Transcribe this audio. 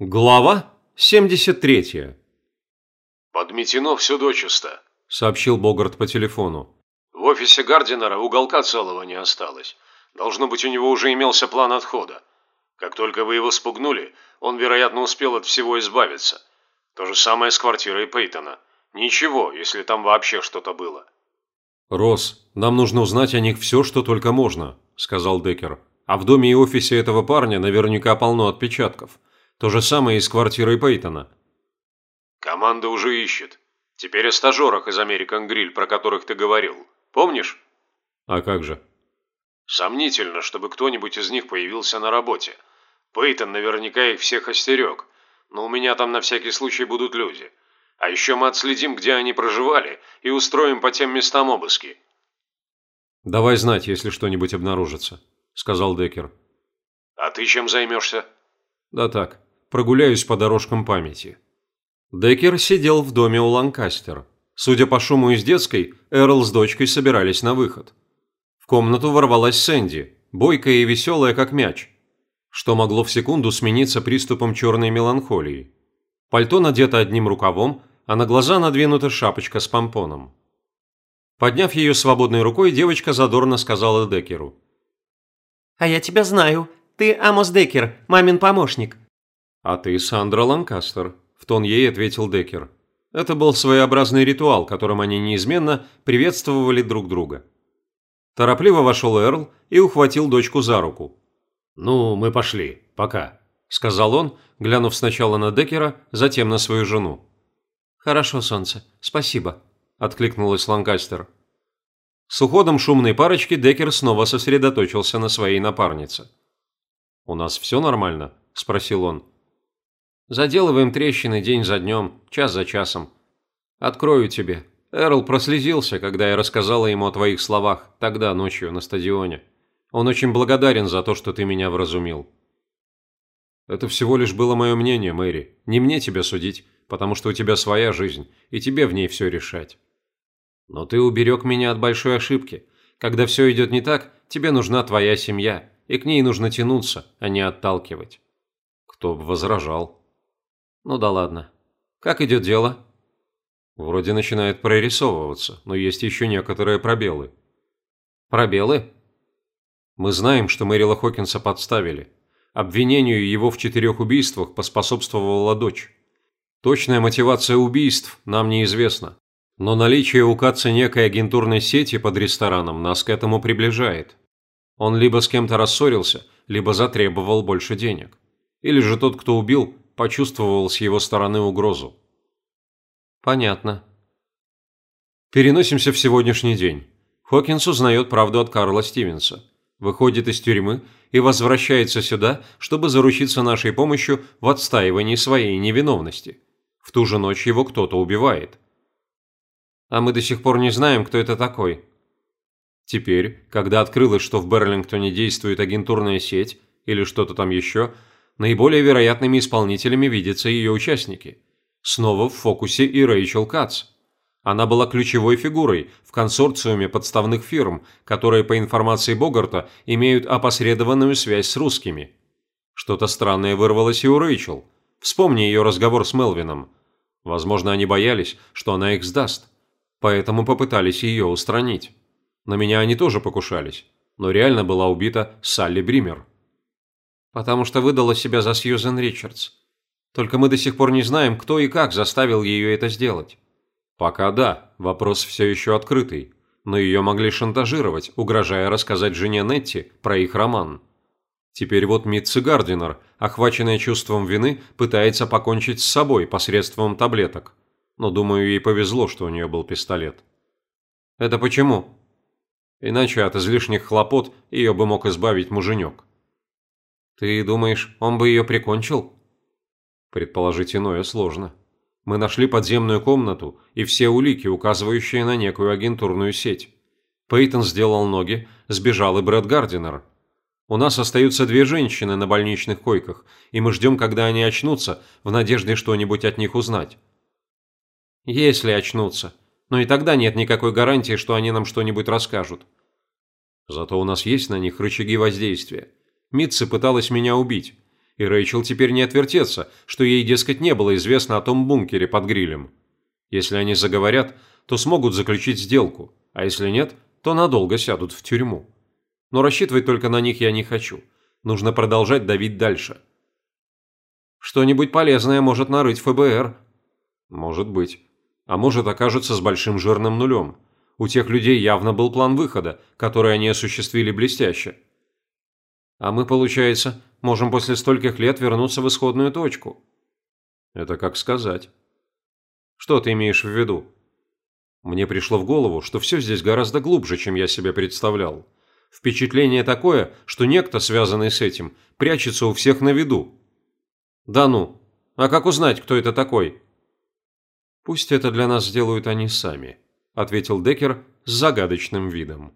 Глава 73. «Подметено все дочисто», – сообщил Богарт по телефону. «В офисе Гардинера уголка целого не осталось. Должно быть, у него уже имелся план отхода. Как только вы его спугнули, он, вероятно, успел от всего избавиться. То же самое с квартирой Пейтона. Ничего, если там вообще что-то было». «Росс, нам нужно узнать о них все, что только можно», – сказал Деккер. «А в доме и офисе этого парня наверняка полно отпечатков». То же самое и с квартирой Пейтона. Команда уже ищет. Теперь о стажерах из American Grill, про которых ты говорил. Помнишь? А как же? Сомнительно, чтобы кто-нибудь из них появился на работе. Пейтон наверняка их всех остерег. Но у меня там на всякий случай будут люди. А еще мы отследим, где они проживали, и устроим по тем местам обыски. «Давай знать, если что-нибудь обнаружится», — сказал Деккер. «А ты чем займешься?» «Да так, прогуляюсь по дорожкам памяти». Деккер сидел в доме у Ланкастер. Судя по шуму из детской, Эрл с дочкой собирались на выход. В комнату ворвалась Сэнди, бойкая и веселая, как мяч, что могло в секунду смениться приступом черной меланхолии. Пальто надето одним рукавом, а на глаза надвинута шапочка с помпоном. Подняв ее свободной рукой, девочка задорно сказала Деккеру. «А я тебя знаю. Ты Амос Деккер, мамин помощник». «А ты Сандра Ланкастер», – в тон ей ответил Деккер. Это был своеобразный ритуал, которым они неизменно приветствовали друг друга. Торопливо вошел Эрл и ухватил дочку за руку. «Ну, мы пошли. Пока», – сказал он, глянув сначала на Деккера, затем на свою жену. «Хорошо, солнце. Спасибо», – откликнулась Ланкастер. С уходом шумной парочки Деккер снова сосредоточился на своей напарнице. «У нас все нормально?» – спросил он. Заделываем трещины день за днем, час за часом. Открою тебе. Эрл прослезился, когда я рассказала ему о твоих словах, тогда ночью на стадионе. Он очень благодарен за то, что ты меня вразумил. Это всего лишь было мое мнение, Мэри. Не мне тебя судить, потому что у тебя своя жизнь, и тебе в ней все решать. Но ты уберег меня от большой ошибки. Когда все идет не так, тебе нужна твоя семья, и к ней нужно тянуться, а не отталкивать. Кто бы возражал. Ну да ладно. Как идет дело? Вроде начинает прорисовываться, но есть еще некоторые пробелы. Пробелы? Мы знаем, что Мэрила Хокинса подставили. Обвинению его в четырех убийствах поспособствовала дочь. Точная мотивация убийств нам неизвестна. Но наличие у Катца некой агентурной сети под рестораном нас к этому приближает. Он либо с кем-то рассорился, либо затребовал больше денег. Или же тот, кто убил, почувствовал с его стороны угрозу. Понятно. Переносимся в сегодняшний день. Хокинс узнает правду от Карла Стивенса, выходит из тюрьмы и возвращается сюда, чтобы заручиться нашей помощью в отстаивании своей невиновности. В ту же ночь его кто-то убивает. А мы до сих пор не знаем, кто это такой. Теперь, когда открылось, что в Берлингтоне действует агентурная сеть или что-то там еще, наиболее вероятными исполнителями видятся ее участники. Снова в фокусе и Рэйчел Кац. Она была ключевой фигурой в консорциуме подставных фирм, которые, по информации Богарта, имеют опосредованную связь с русскими. Что-то странное вырвалось и у Рэйчел. Вспомни ее разговор с Мелвином. Возможно, они боялись, что она их сдаст. Поэтому попытались ее устранить. На меня они тоже покушались. Но реально была убита Салли Бример. Потому что выдала себя за Сьюзен Ричардс. Только мы до сих пор не знаем, кто и как заставил ее это сделать. Пока да, вопрос все еще открытый. Но ее могли шантажировать, угрожая рассказать жене Нетти про их роман. Теперь вот Митси Гардинер, охваченная чувством вины, пытается покончить с собой посредством таблеток. Но думаю, ей повезло, что у нее был пистолет. Это почему? Иначе от излишних хлопот ее бы мог избавить муженек. Ты думаешь, он бы ее прикончил? Предположить иное сложно. Мы нашли подземную комнату и все улики, указывающие на некую агентурную сеть. Пейтон сделал ноги, сбежал и Брэд Гардинер. У нас остаются две женщины на больничных койках, и мы ждем, когда они очнутся, в надежде что-нибудь от них узнать. Если очнутся. Но и тогда нет никакой гарантии, что они нам что-нибудь расскажут. Зато у нас есть на них рычаги воздействия. Митца пыталась меня убить. И Рэйчел теперь не отвертеться, что ей, дескать, не было известно о том бункере под грилем. Если они заговорят, то смогут заключить сделку, а если нет, то надолго сядут в тюрьму. Но рассчитывать только на них я не хочу. Нужно продолжать давить дальше. Что-нибудь полезное может нарыть ФБР. Может быть. А может окажется с большим жирным нулем. У тех людей явно был план выхода, который они осуществили блестяще. А мы, получается, можем после стольких лет вернуться в исходную точку. Это как сказать. Что ты имеешь в виду? Мне пришло в голову, что все здесь гораздо глубже, чем я себе представлял. Впечатление такое, что некто, связанный с этим, прячется у всех на виду. Да ну, а как узнать, кто это такой? Пусть это для нас сделают они сами, ответил Деккер с загадочным видом.